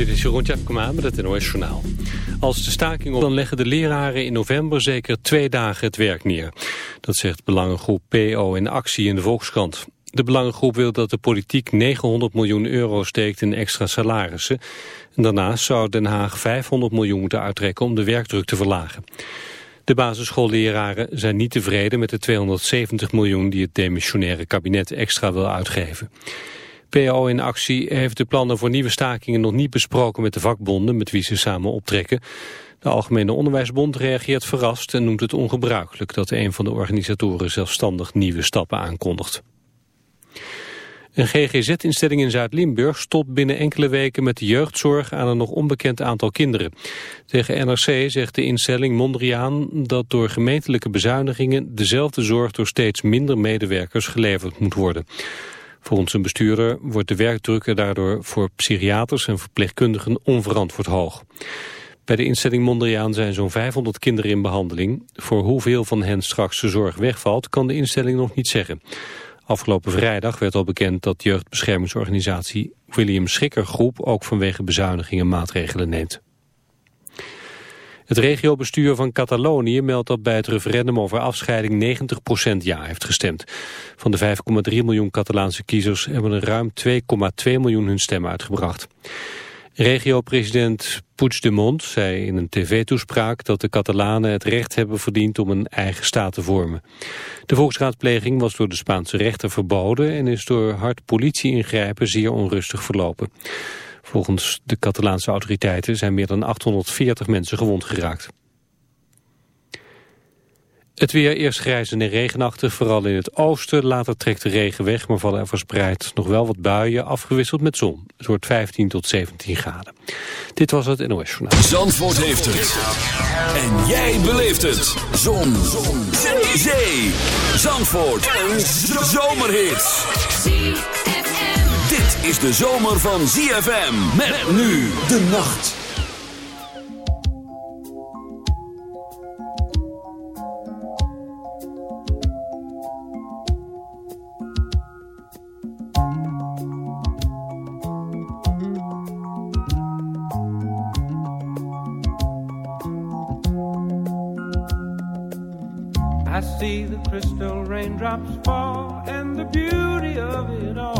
Dit is Jeroen Tjepkema met het NOS Journaal. Als de staking op, dan leggen de leraren in november zeker twee dagen het werk neer. Dat zegt belangengroep PO in actie in de Volkskrant. De belangengroep wil dat de politiek 900 miljoen euro steekt in extra salarissen. En daarnaast zou Den Haag 500 miljoen moeten uittrekken om de werkdruk te verlagen. De basisschoolleraren zijn niet tevreden met de 270 miljoen die het demissionaire kabinet extra wil uitgeven. PO in actie heeft de plannen voor nieuwe stakingen nog niet besproken met de vakbonden met wie ze samen optrekken. De Algemene Onderwijsbond reageert verrast en noemt het ongebruikelijk dat een van de organisatoren zelfstandig nieuwe stappen aankondigt. Een GGZ-instelling in Zuid-Limburg stopt binnen enkele weken met de jeugdzorg aan een nog onbekend aantal kinderen. Tegen NRC zegt de instelling Mondriaan dat door gemeentelijke bezuinigingen dezelfde zorg door steeds minder medewerkers geleverd moet worden. Volgens een bestuurder wordt de werkdruk daardoor voor psychiaters en verpleegkundigen onverantwoord hoog. Bij de instelling Mondriaan zijn zo'n 500 kinderen in behandeling. Voor hoeveel van hen straks de zorg wegvalt kan de instelling nog niet zeggen. Afgelopen vrijdag werd al bekend dat jeugdbeschermingsorganisatie William Schikker Groep ook vanwege bezuinigingen maatregelen neemt. Het regiobestuur van Catalonië meldt dat bij het referendum over afscheiding 90% ja heeft gestemd. Van de 5,3 miljoen Catalaanse kiezers hebben er ruim 2,2 miljoen hun stem uitgebracht. Regio-president Puigdemont zei in een tv-toespraak dat de Catalanen het recht hebben verdiend om een eigen staat te vormen. De volksraadpleging was door de Spaanse rechter verboden en is door hard politie-ingrijpen zeer onrustig verlopen. Volgens de Catalaanse autoriteiten zijn meer dan 840 mensen gewond geraakt. Het weer eerst grijs en regenachtig, vooral in het oosten. Later trekt de regen weg, maar vallen er verspreid nog wel wat buien, afgewisseld met zon. Het wordt 15 tot 17 graden. Dit was het NOS Journaal. Zandvoort heeft het. En jij beleeft het. Zon. zon. Zee. Zandvoort. Een zomerhit. Is de zomer van ZFM. Met nu de nacht. I see the crystal raindrops fall and the beauty of it all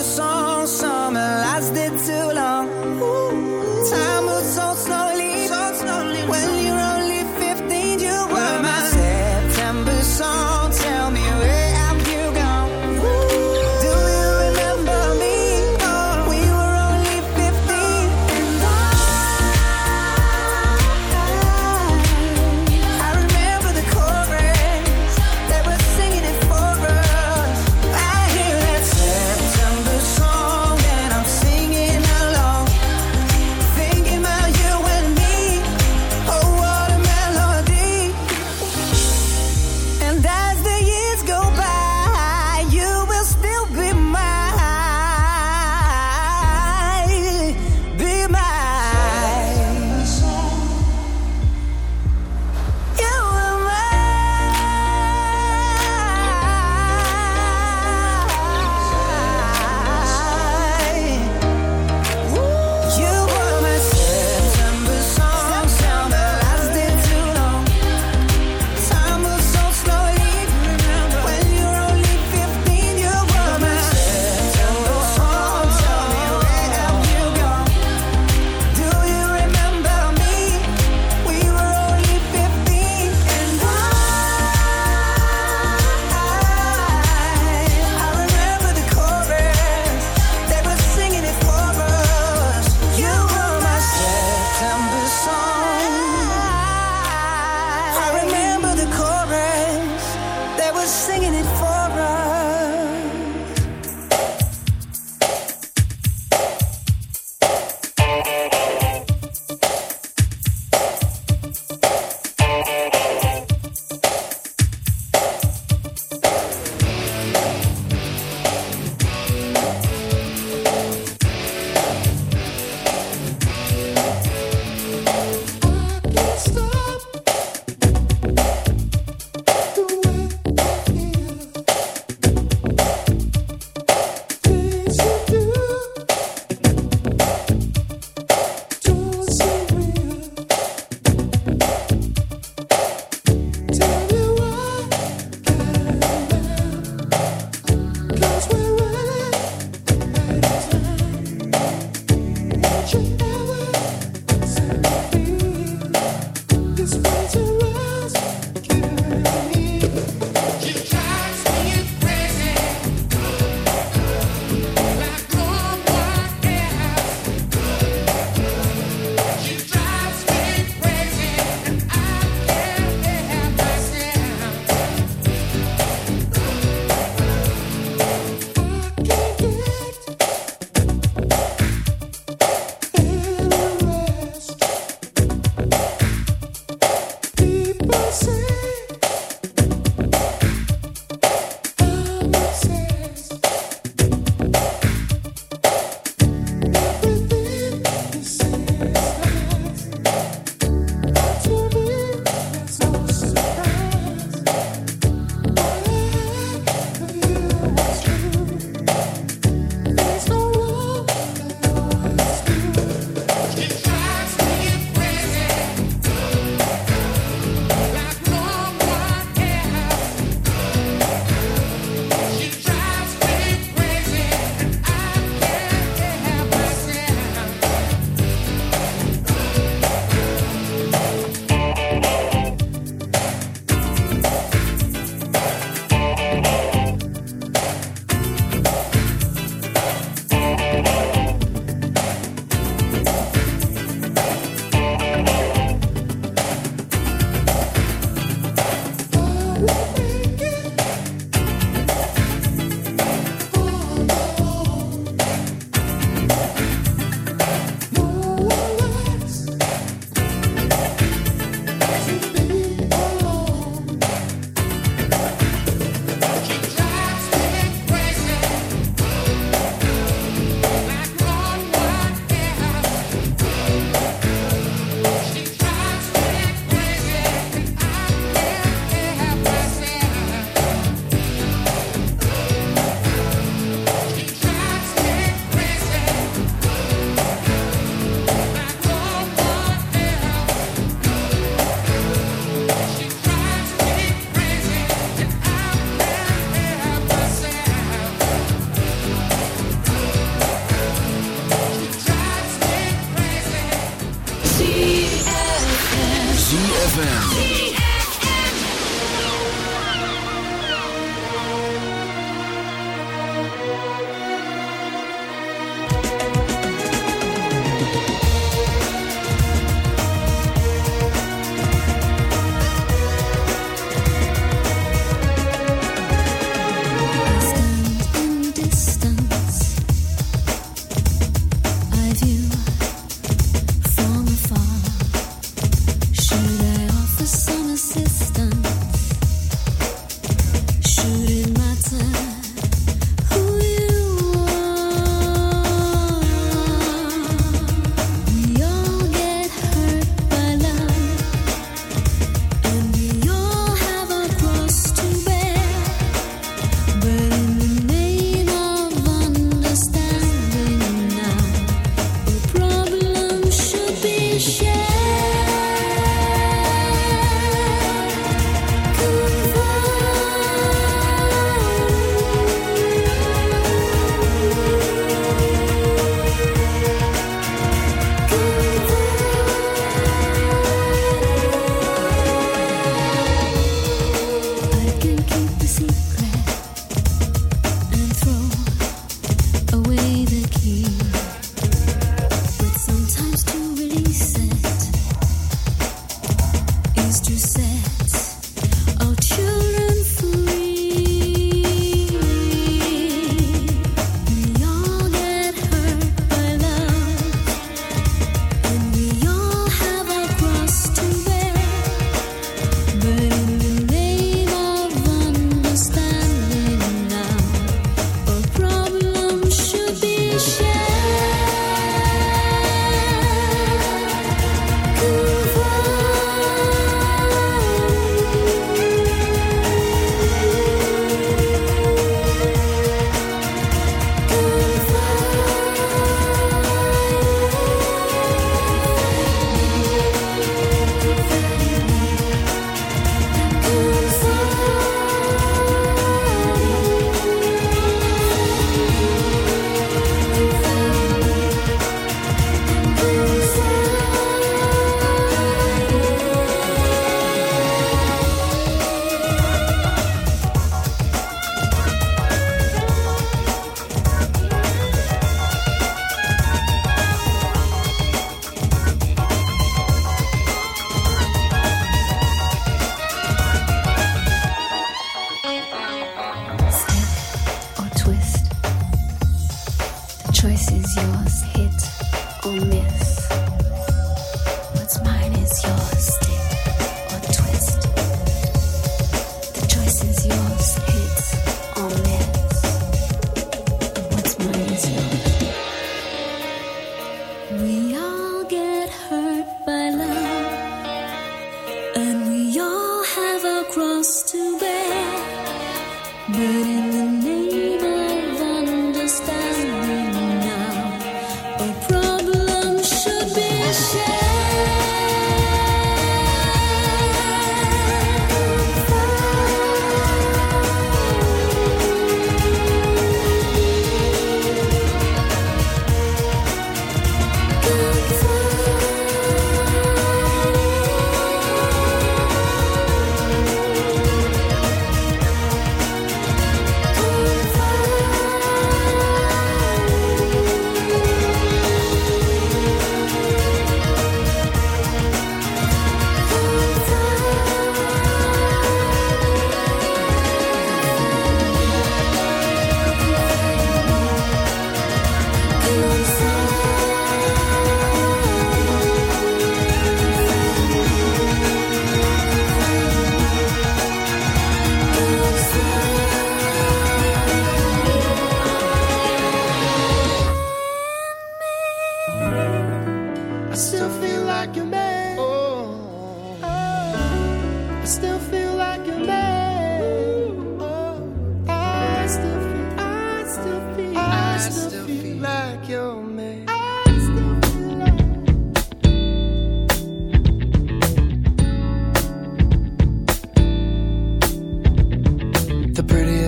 choice is yours, hit or miss.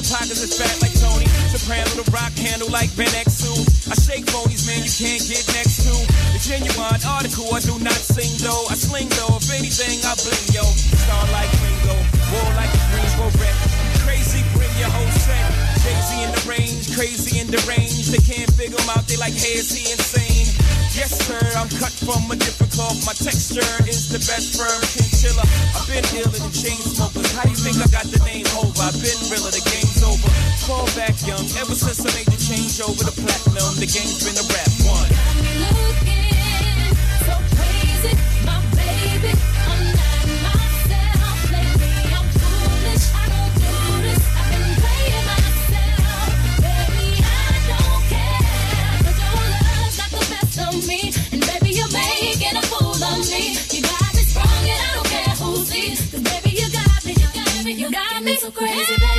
The pockets is fat like Tony. Soprano, the rock handle like Ben X2. I shake ponies, man, you can't get next to. The genuine article, I do not sing though. I sling though, if anything, I bling yo. Star like Ringo, war like a Greensboro wreck. Crazy, bring your whole set. Crazy in the range, crazy in the range. They can't figure them out, they like, hey, is he insane? Yes, sir, I'm cut from a different cloth. My texture is the best firm can chiller. I've been ill in the chain smokers. How do you think I got the name over? I've been realer, the game's over. Fall back young, ever since I made the change over the platinum, the game's been a rap one. It's so crazy.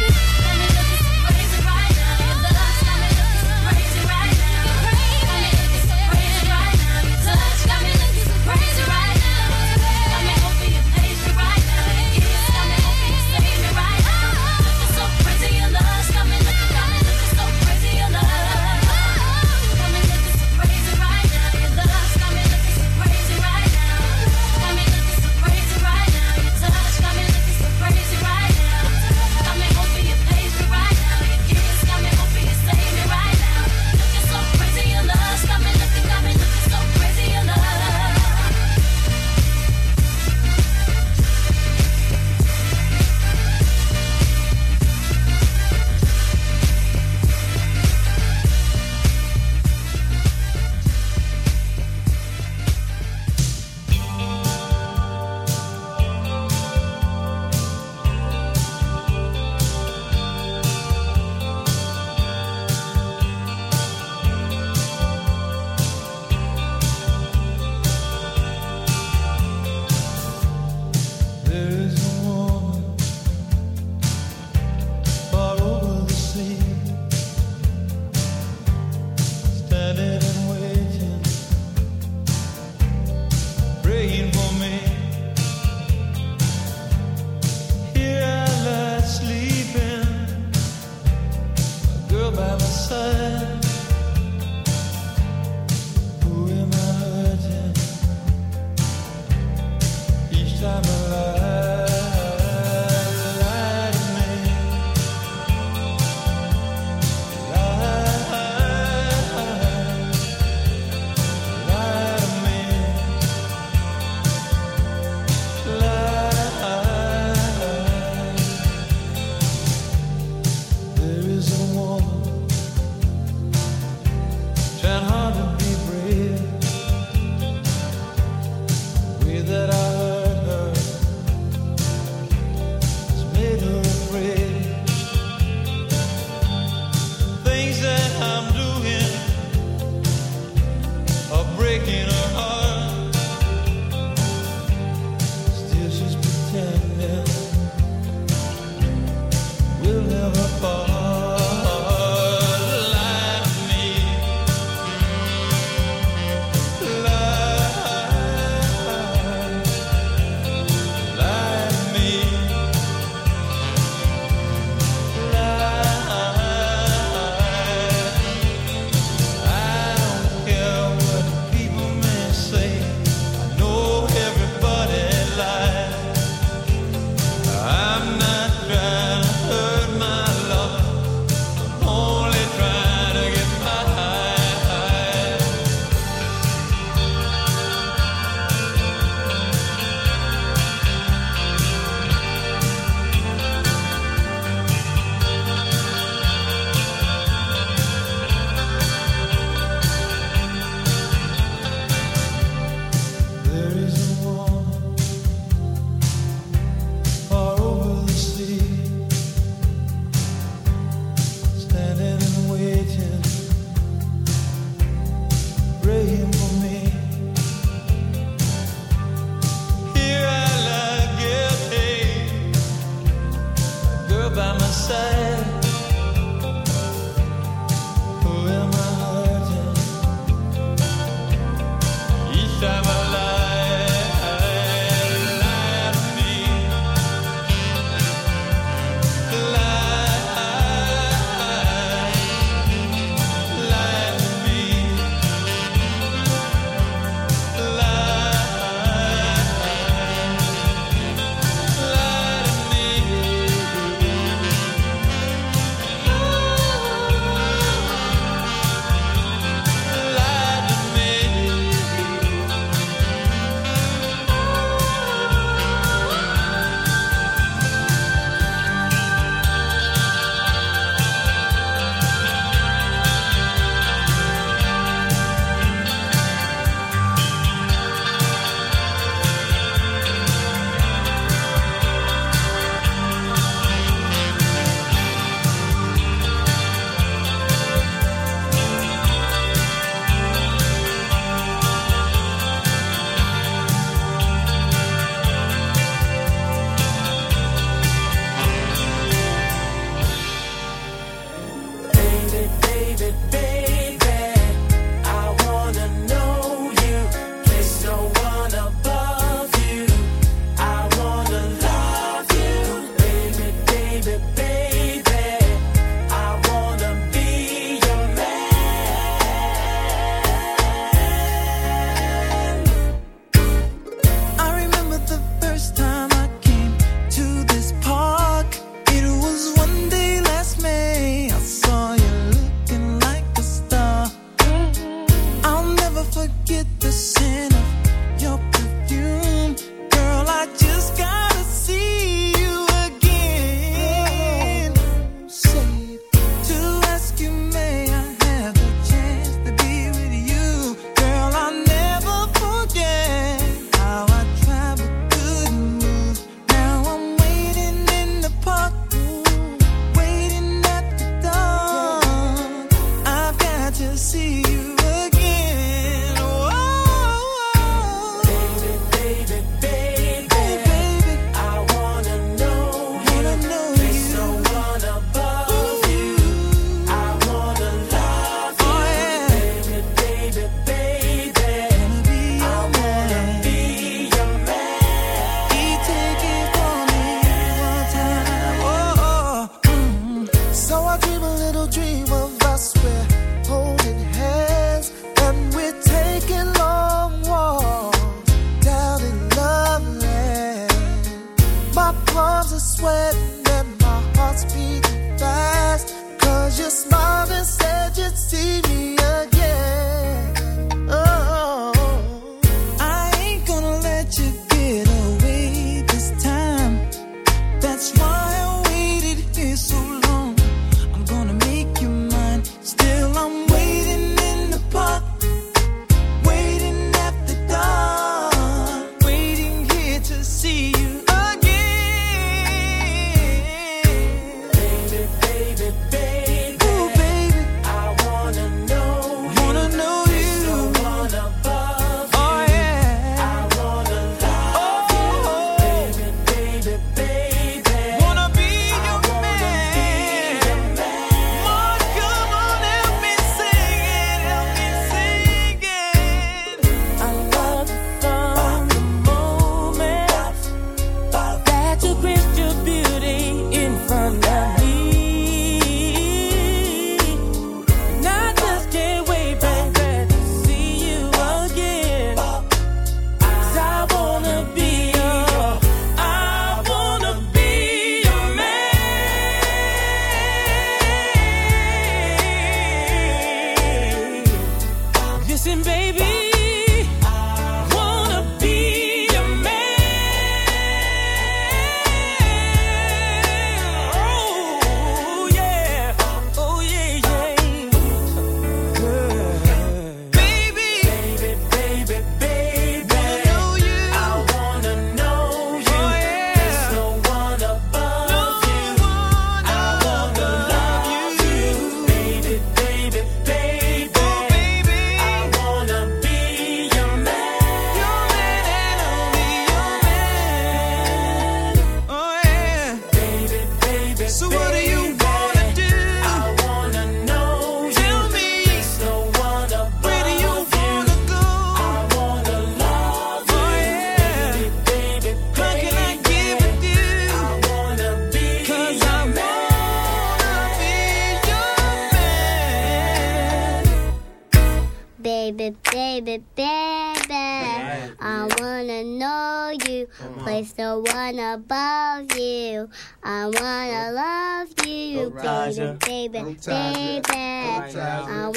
baby, baby. Right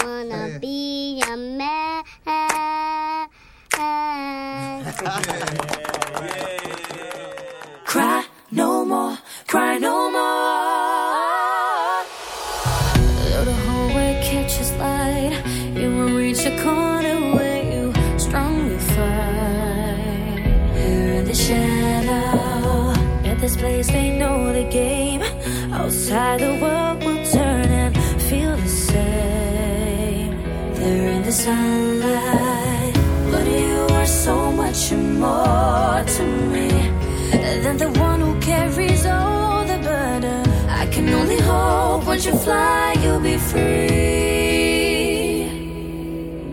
should you fly, you'll be free.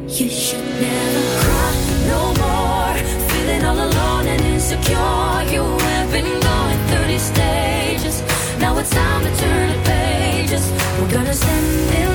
You should never cry no more. Feeling all alone and insecure. You have been going 30 stages. Now it's time to turn the pages. We're gonna send it.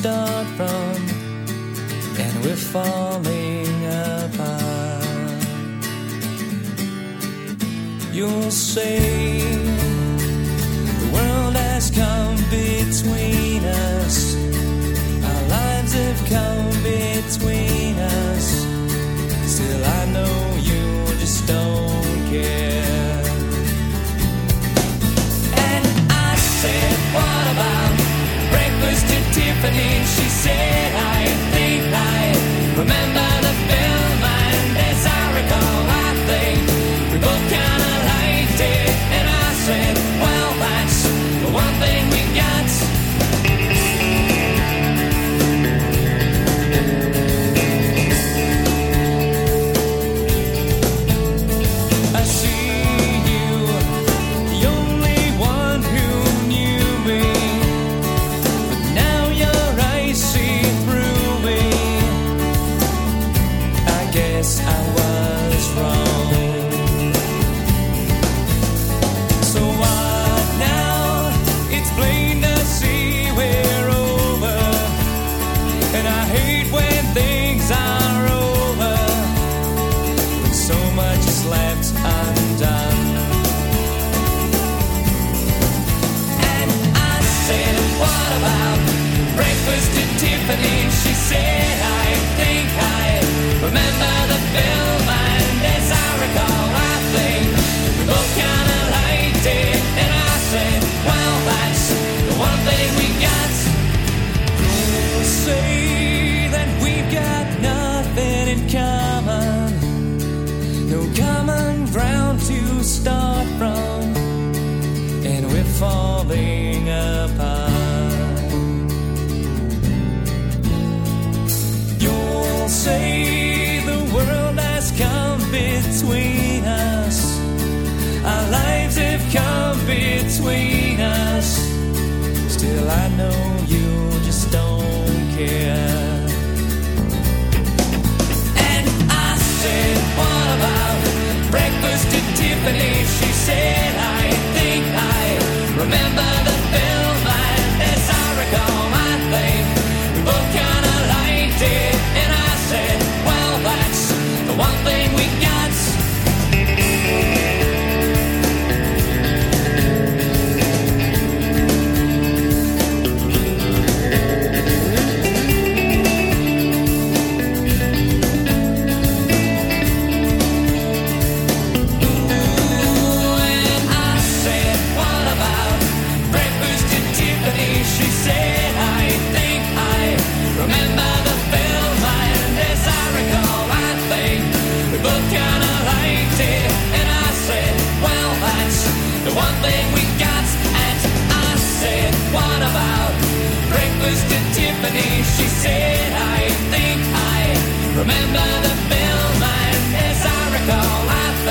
start from, and we're falling apart. You'll say.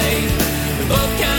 We both kind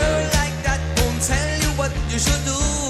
girl like that won't tell you what you should do.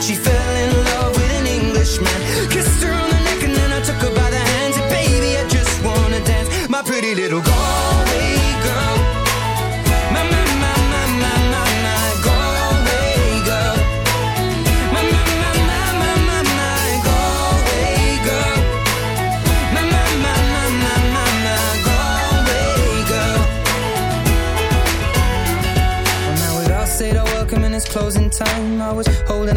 She fell in love with an Englishman. Kissed her on the neck and then I took her by the hands. And baby, I just wanna dance, my pretty little Galway girl. My, my, my, my, my, my, my Galway girl. My, my, my, my, my, my, my Galway girl. My, my, my, my, my, my, my Galway girl. Well, now said welcome and it's closing time. I was holding